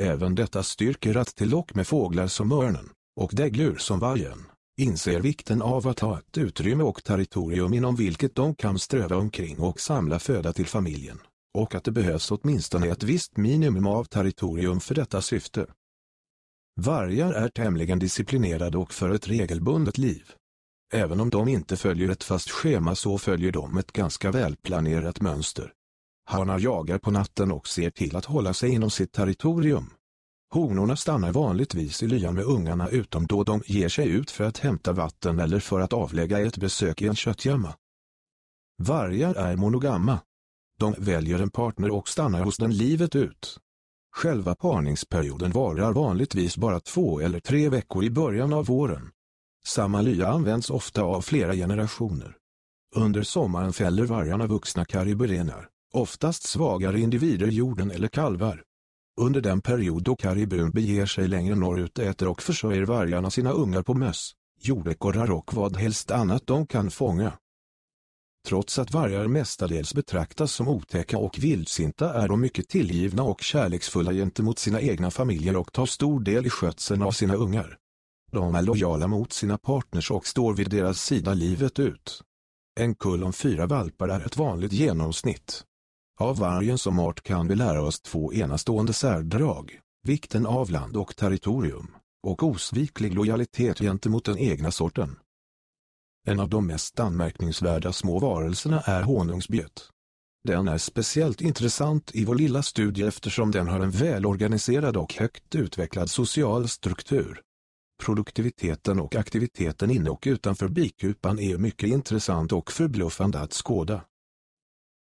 Även detta styrker att till och med fåglar som örnen, och däggdjur som vargen, inser vikten av att ha ett utrymme och territorium inom vilket de kan ströva omkring och samla föda till familjen, och att det behövs åtminstone ett visst minimum av territorium för detta syfte. Vargar är tämligen disciplinerade och för ett regelbundet liv. Även om de inte följer ett fast schema så följer de ett ganska välplanerat mönster. Hanar jagar på natten och ser till att hålla sig inom sitt territorium. Honorna stannar vanligtvis i lyan med ungarna utom då de ger sig ut för att hämta vatten eller för att avlägga ett besök i en köttgömma. Vargar är monogama. De väljer en partner och stannar hos den livet ut. Själva parningsperioden varar vanligtvis bara två eller tre veckor i början av våren. Samma lya används ofta av flera generationer. Under sommaren fäller vargarna vuxna kariberenar oftast svagare individer jorden eller kalvar. Under den period då karibun beger sig längre norrut äter och försörjer vargarna sina ungar på möss, jordekorrar och vad helst annat de kan fånga. Trots att vargar mestadels betraktas som otäcka och vildsinta är de mycket tillgivna och kärleksfulla gentemot sina egna familjer och tar stor del i skötseln av sina ungar. De är lojala mot sina partners och står vid deras sida livet ut. En kull om fyra valpar är ett vanligt genomsnitt. Av vargen som art kan vi lära oss två enastående särdrag, vikten av land och territorium, och osviklig lojalitet gentemot den egna sorten. En av de mest anmärkningsvärda små varelserna är honungsbjöt. Den är speciellt intressant i vår lilla studie eftersom den har en välorganiserad och högt utvecklad social struktur. Produktiviteten och aktiviteten inne och utanför bikupan är mycket intressant och förbluffande att skåda.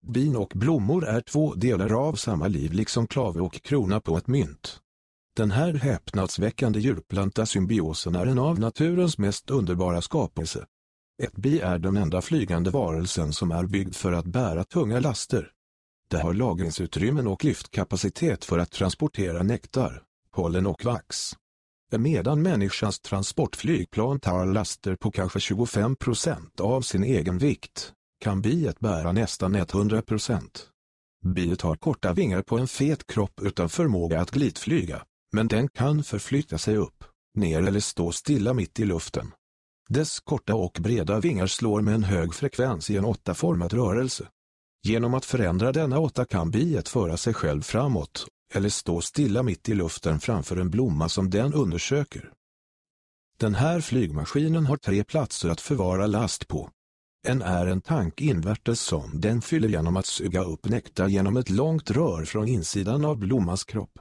Bin och blommor är två delar av samma liv liksom klave och krona på ett mynt. Den här häpnadsväckande djurplanta-symbiosen är en av naturens mest underbara skapelse. Ett bi är den enda flygande varelsen som är byggd för att bära tunga laster. Det har lagringsutrymmen och lyftkapacitet för att transportera nektar, pollen och vax. Medan människans transportflygplan tar laster på kanske 25 procent av sin egen vikt, kan biet bära nästan 100 procent. Biet har korta vingar på en fet kropp utan förmåga att glidflyga, men den kan förflytta sig upp, ner eller stå stilla mitt i luften. Dess korta och breda vingar slår med en hög frekvens i en åttaformad rörelse. Genom att förändra denna åtta kan biet föra sig själv framåt, eller stå stilla mitt i luften framför en blomma som den undersöker. Den här flygmaskinen har tre platser att förvara last på. En är en tank invärtes som den fyller genom att suga upp nektar genom ett långt rör från insidan av blommans kropp.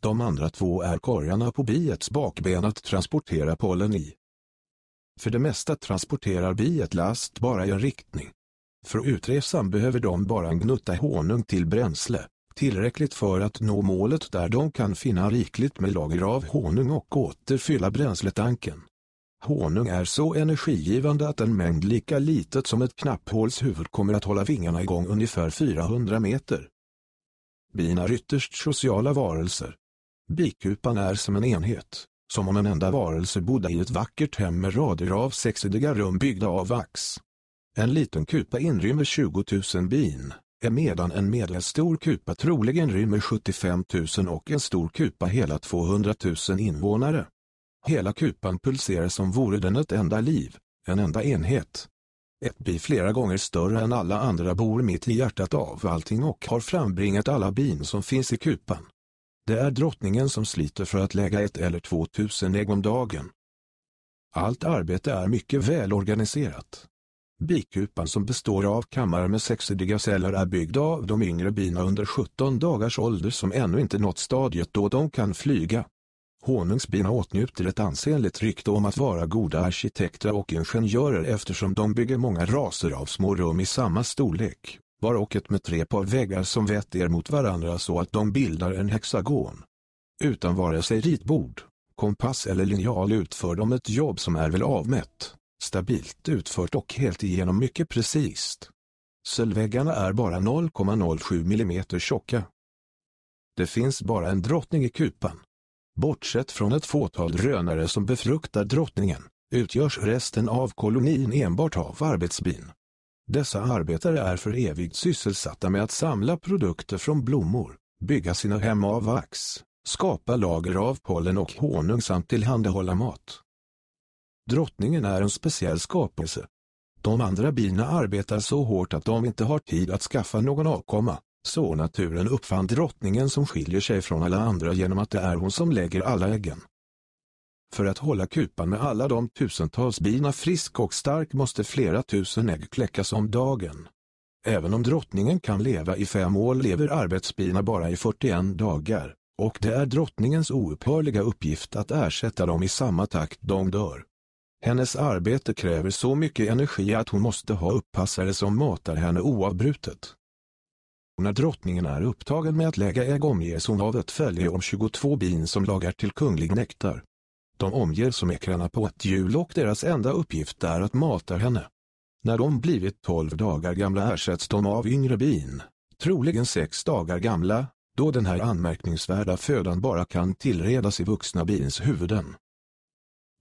De andra två är korgarna på biets bakben att transportera pollen i. För det mesta transporterar biet last bara i en riktning. För utresan behöver de bara en gnutta honung till bränsle, tillräckligt för att nå målet där de kan finna rikligt med lager av honung och återfylla bränsletanken. Honung är så energigivande att en mängd lika litet som ett knapphålshuvud kommer att hålla vingarna igång ungefär 400 meter. Bin är ytterst sociala varelser. Bikupan är som en enhet, som om en enda varelse bodde i ett vackert hem med rader av sexidiga rum byggda av vax. En liten kupa inrymmer 20 000 bin, medan en medelstor kupa troligen rymmer 75 000 och en stor kupa hela 200 000 invånare. Hela kupan pulserar som vore den ett enda liv, en enda enhet. Ett bi flera gånger större än alla andra bor mitt i hjärtat av allting och har frambringat alla bin som finns i kupan. Det är drottningen som sliter för att lägga ett eller två tusen ägg om dagen. Allt arbete är mycket väl organiserat. Bikupan som består av kammare med sexsidiga celler är byggd av de yngre bina under 17 dagars ålder som ännu inte nått stadiet då de kan flyga. Honungsbina åtnjuter ett ansenligt rykte om att vara goda arkitekter och ingenjörer eftersom de bygger många raser av små rum i samma storlek, var och ett med tre par väggar som vetter mot varandra så att de bildar en hexagon. Utan vare sig ritbord, kompass eller linjal utför de ett jobb som är väl avmätt, stabilt utfört och helt igenom mycket precis. Sölväggarna är bara 0,07 mm tjocka. Det finns bara en drottning i kupan. Bortsett från ett fåtal rönare som befruktar drottningen, utgörs resten av kolonin enbart av arbetsbin. Dessa arbetare är för evigt sysselsatta med att samla produkter från blommor, bygga sina hem av vax, skapa lager av pollen och honung samt tillhandahålla mat. Drottningen är en speciell skapelse. De andra bina arbetar så hårt att de inte har tid att skaffa någon avkomma, så naturen uppfann drottningen som skiljer sig från alla andra genom att det är hon som lägger alla äggen. För att hålla kupan med alla de tusentals bina frisk och stark måste flera tusen ägg kläckas om dagen. Även om drottningen kan leva i fem år lever arbetsbina bara i 41 dagar, och det är drottningens oupphörliga uppgift att ersätta dem i samma takt de dör. Hennes arbete kräver så mycket energi att hon måste ha uppassare som matar henne oavbrutet. När drottningen är upptagen med att lägga ägg omges hon av ett följe om 22 bin som lagar till kunglig nektar. De omger somekrarna på ett hjul och deras enda uppgift är att mata henne. När de blivit 12 dagar gamla ersätts de av yngre bin, troligen 6 dagar gamla, då den här anmärkningsvärda födan bara kan tillredas i vuxna bins huvuden.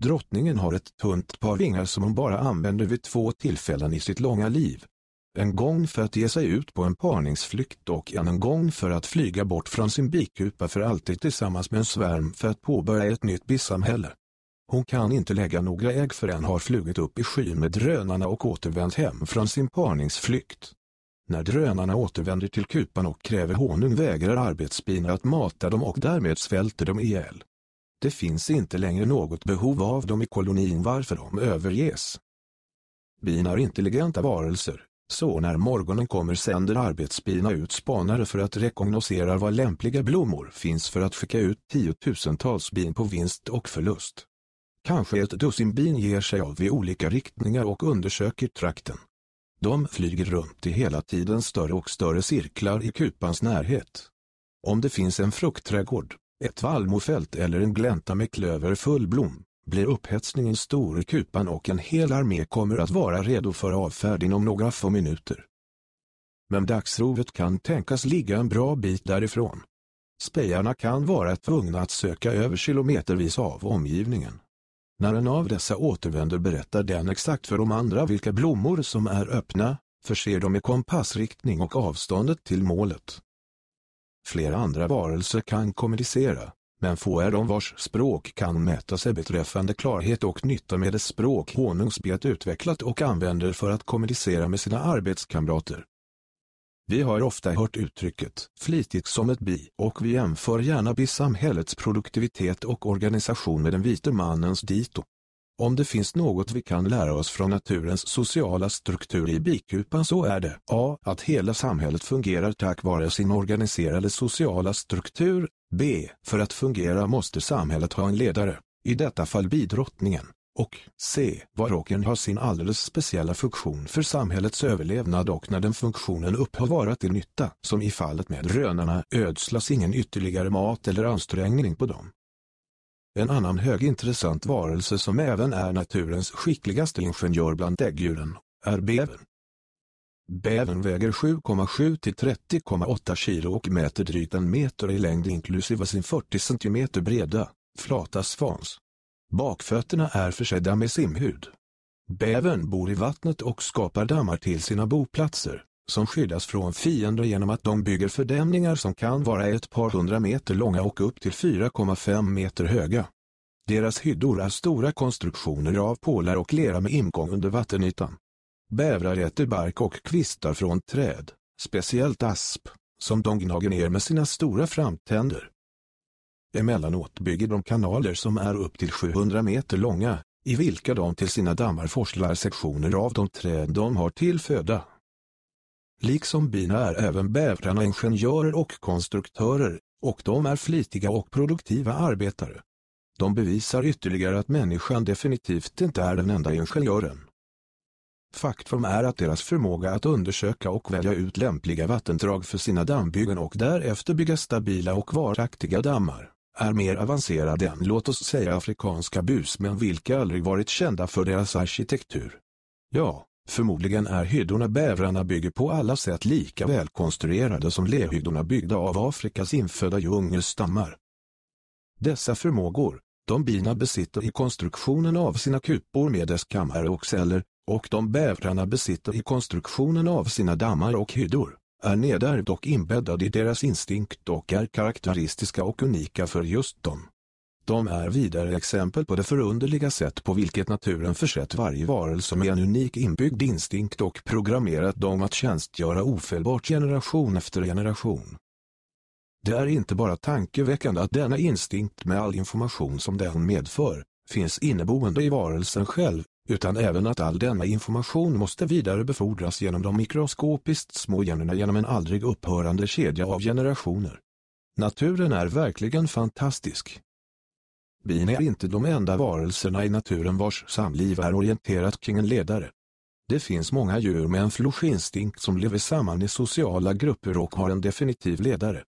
Drottningen har ett tunt par vingar som hon bara använder vid två tillfällen i sitt långa liv. En gång för att ge sig ut på en parningsflykt och en gång för att flyga bort från sin bikupa för alltid tillsammans med en svärm för att påbörja ett nytt bisamhälle. Hon kan inte lägga några ägg förrän har flugit upp i skyn med drönarna och återvänt hem från sin parningsflykt. När drönarna återvänder till kupan och kräver honung vägrar arbetsbina att mata dem och därmed svälter de ihjäl. Det finns inte längre något behov av dem i kolonin varför de överges. Bin är intelligenta varelser, så när morgonen kommer sänder arbetsbina ut spanare för att rekognosera var lämpliga blommor finns för att skicka ut tiotusentals bin på vinst och förlust. Kanske ett dussin bin ger sig av i olika riktningar och undersöker trakten. De flyger runt i hela tiden större och större cirklar i kupans närhet. Om det finns en fruktträdgård, ett vallmofält eller en glänta med klöver full blom, blir upphetsningen stor i kupan och en hel armé kommer att vara redo för avfärd inom några få minuter. Men dagsrovet kan tänkas ligga en bra bit därifrån. Spejarna kan vara tvungna att söka över kilometervis av omgivningen. När en av dessa återvänder berättar den exakt för de andra vilka blommor som är öppna, förser dem med kompassriktning och avståndet till målet. Flera andra varelser kan kommunicera, men få är de vars språk kan mäta sig beträffande klarhet och nytta med det språk honungsbet utvecklat och använder för att kommunicera med sina arbetskamrater. Vi har ofta hört uttrycket flitigt som ett bi och vi jämför gärna bisamhällets produktivitet och organisation med den vite mannens dito. Om det finns något vi kan lära oss från naturens sociala struktur i bikupan så är det a. att hela samhället fungerar tack vare sin organiserade sociala struktur, b. för att fungera måste samhället ha en ledare, i detta fall bidrottningen, och c. var rocken har sin alldeles speciella funktion för samhällets överlevnad och när den funktionen upphör vara till nytta, som i fallet med rönarna ödslas ingen ytterligare mat eller ansträngning på dem. En annan högintressant varelse som även är naturens skickligaste ingenjör bland däggdjuren, är bävern. Bävern väger 7,7 till 30,8 kilo och mäter drygt en meter i längd inklusive sin 40 cm breda, flata svans. Bakfötterna är försedda med simhud. Bävern bor i vattnet och skapar dammar till sina boplatser, som skyddas från fiender genom att de bygger fördämningar som kan vara ett par hundra meter långa och upp till 4,5 meter höga. Deras hyddor är stora konstruktioner av pålar och lera med ingång under vattenytan. Bävrar äter bark och kvistar från träd, speciellt asp, som de gnager ner med sina stora framtänder. Emellanåt bygger de kanaler som är upp till 700 meter långa, i vilka de till sina dammar forslar sektioner av de träd de har till föda. Liksom bina är även bävrarna ingenjörer och konstruktörer, och de är flitiga och produktiva arbetare. De bevisar ytterligare att människan definitivt inte är den enda ingenjören. Faktum är att deras förmåga att undersöka och välja ut lämpliga vattendrag för sina dammbyggen och därefter bygga stabila och varaktiga dammar är mer avancerad än låt oss säga afrikanska busmän vilka aldrig varit kända för deras arkitektur. Ja, förmodligen är hyddorna bävrarna bygger på alla sätt lika välkonstruerade som lehyddorna byggda av Afrikas infödda djungelstammar. Dessa förmågor, de bina besitter i konstruktionen av sina kupor med dess kammare och celler, och de bävrarna besitter i konstruktionen av sina dammar och hyddor, är nedärvd och inbäddad i deras instinkt och är karaktäristiska och unika för just dem. De är vidare exempel på det förunderliga sätt på vilket naturen försett varje varelse med en unik inbyggd instinkt och programmerat dem att tjänstgöra ofelbart generation efter generation. Det är inte bara tankeväckande att denna instinkt med all information som den medför, finns inneboende i varelsen själv, utan även att all denna information måste vidarebefordras genom de mikroskopiskt små generna genom en aldrig upphörande kedja av generationer. Naturen är verkligen fantastisk. Bin är inte de enda varelserna i naturen vars samliv är orienterat kring en ledare. Det finns många djur med en floschinstinkt som lever samman i sociala grupper och har en definitiv ledare.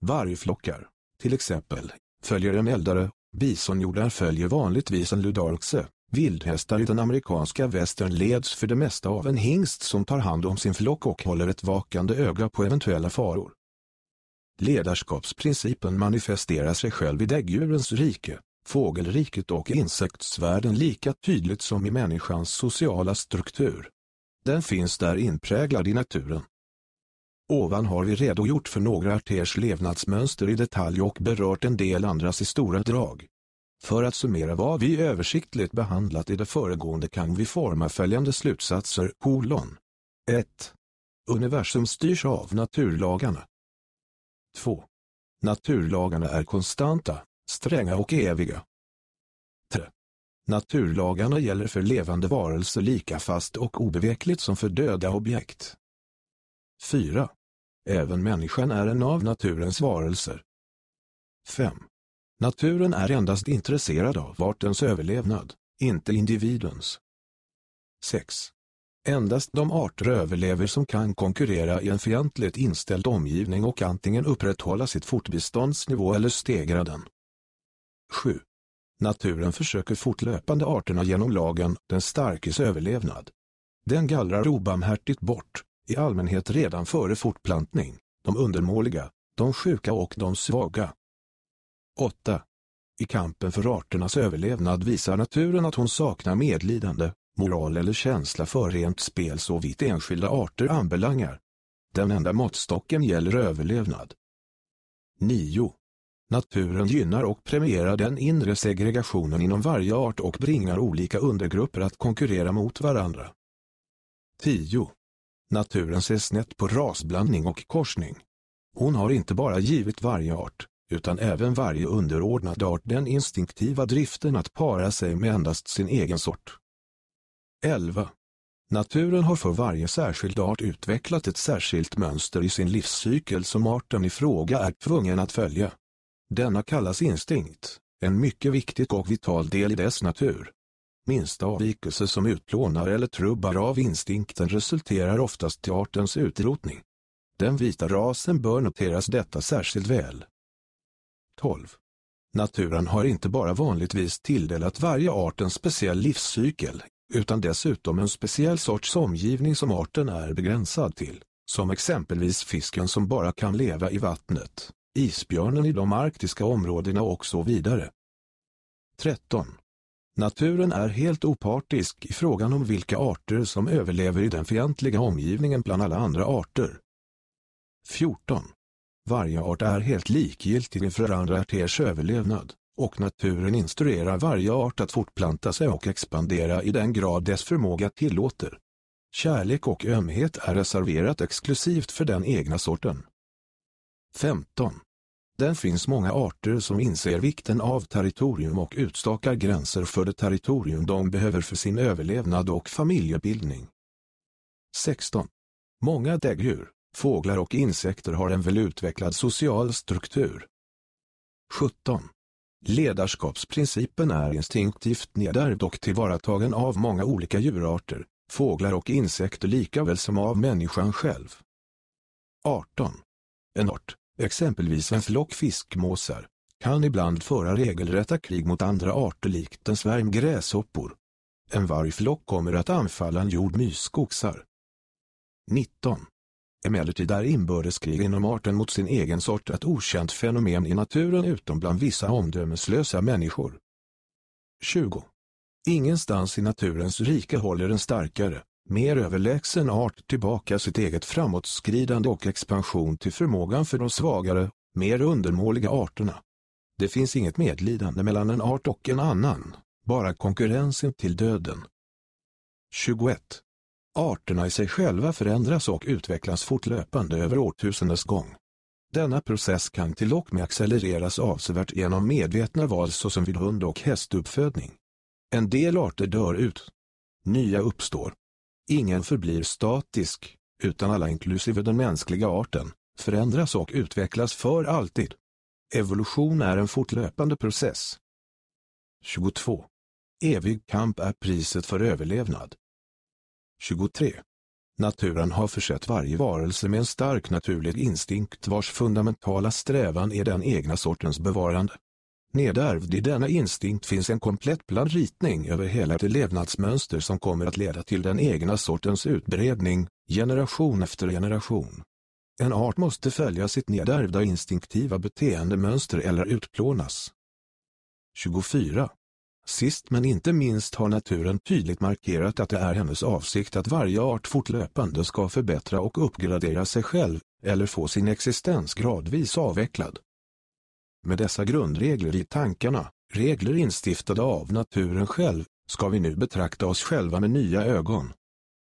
Vargflockar, till exempel, följer en eldare, bisonjordar följer vanligtvis en ludarkse, Vildhästar i den amerikanska västern leds för det mesta av en hingst som tar hand om sin flock och håller ett vakande öga på eventuella faror. Ledarskapsprincipen manifesterar sig själv i däggdjurens rike, fågelriket och insektsvärlden lika tydligt som i människans sociala struktur. Den finns där inpräglad i naturen. Ovan har vi redogjort för några arters levnadsmönster i detalj och berört en del andras i stora drag. För att summera vad vi översiktligt behandlat i det föregående kan vi forma följande slutsatser. Kolon. 1. Universum styrs av naturlagarna. 2. Naturlagarna är konstanta, stränga och eviga. 3. Naturlagarna gäller för levande varelser lika fast och obevekligt som för döda objekt. 4. Även människan är en av naturens varelser. 5. Naturen är endast intresserad av artens överlevnad, inte individens. 6. Endast de arter överlever som kan konkurrera i en fientligt inställd omgivning och antingen upprätthålla sitt fortbeståndsnivå eller stegra den. 7. Naturen försöker fortlöpande arterna genom lagen den starkes överlevnad. Den gallrar obarmhärtigt bort, i allmänhet redan före fortplantning, de undermåliga, de sjuka och de svaga. 8. I kampen för arternas överlevnad visar naturen att hon saknar medlidande, moral eller känsla för rent spel så vitt enskilda arter anbelangar. Den enda måttstocken gäller överlevnad. 9. Naturen gynnar och premierar den inre segregationen inom varje art och bringar olika undergrupper att konkurrera mot varandra. 10. Naturen ser snett på rasblandning och korsning. Hon har inte bara givit varje art, utan även varje underordnad art den instinktiva driften att para sig med endast sin egen sort. 11. Naturen har för varje särskild art utvecklat ett särskilt mönster i sin livscykel som arten i fråga är tvungen att följa. Denna kallas instinkt, en mycket viktig och vital del i dess natur. Minsta avvikelse som utplånar eller trubbar av instinkten resulterar oftast till artens utrotning. Den vita rasen bör noteras detta särskilt väl. 12. Naturen har inte bara vanligtvis tilldelat varje art en speciell livscykel, utan dessutom en speciell sorts omgivning som arten är begränsad till, som exempelvis fisken som bara kan leva i vattnet, isbjörnen i de arktiska områdena och så vidare. 13. Naturen är helt opartisk i frågan om vilka arter som överlever i den fientliga omgivningen bland alla andra arter. 14. Varje art är helt likgiltig inför andra arters överlevnad, och naturen instruerar varje art att fortplanta sig och expandera i den grad dess förmåga tillåter. Kärlek och ömhet är reserverat exklusivt för den egna sorten. 15. Det finns många arter som inser vikten av territorium och utstakar gränser för det territorium de behöver för sin överlevnad och familjebildning. 16. Många däggdjur, fåglar och insekter har en välutvecklad social struktur. 17. Ledarskapsprincipen är instinktivt nedärvd och tillvaratagen av många olika djurarter, fåglar och insekter lika väl som av människan själv. 18. En art, exempelvis en flock fiskmåsar, kan ibland föra regelrätta krig mot andra arter likt en svärm gräshoppor. En vargflock kommer att anfalla en jord myskoxar. 19. Emellertid är inbördeskrig inom arten mot sin egen sort ett okänt fenomen i naturen utom bland vissa omdömeslösa människor. 20. Ingenstans i naturens rike håller en starkare, mer överlägsen art tillbaka sitt eget framåtskridande och expansion till förmågan för de svagare, mer undermåliga arterna. Det finns inget medlidande mellan en art och en annan, bara konkurrensen till döden. 21. Arterna i sig själva förändras och utvecklas fortlöpande över årtusendes gång. Denna process kan till och med accelereras avsevärt genom medvetna val såsom vid hund- och hästuppfödning. En del arter dör ut. Nya uppstår. Ingen förblir statisk, utan alla inklusive den mänskliga arten, förändras och utvecklas för alltid. Evolution är en fortlöpande process. 22. Evig kamp är priset för överlevnad. 23. Naturen har försett varje varelse med en stark naturlig instinkt vars fundamentala strävan är den egna sortens bevarande. Nedärvd i denna instinkt finns en komplett bland ritning över hela det levnadsmönster som kommer att leda till den egna sortens utbredning, generation efter generation. En art måste följa sitt nedärvda instinktiva beteendemönster eller utplånas. 24. Sist men inte minst har naturen tydligt markerat att det är hennes avsikt att varje art fortlöpande ska förbättra och uppgradera sig själv, eller få sin existens gradvis avvecklad. Med dessa grundregler i tankarna, regler instiftade av naturen själv, ska vi nu betrakta oss själva med nya ögon.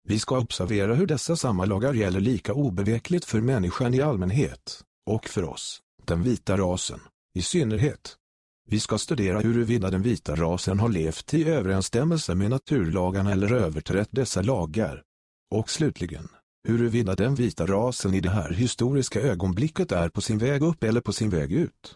Vi ska observera hur dessa samma lagar gäller lika obevekligt för människan i allmänhet, och för oss, den vita rasen, i synnerhet. Vi ska studera huruvida den vita rasen har levt i överensstämmelse med naturlagarna eller överträtt dessa lagar. Och slutligen, huruvida den vita rasen i det här historiska ögonblicket är på sin väg upp eller på sin väg ut.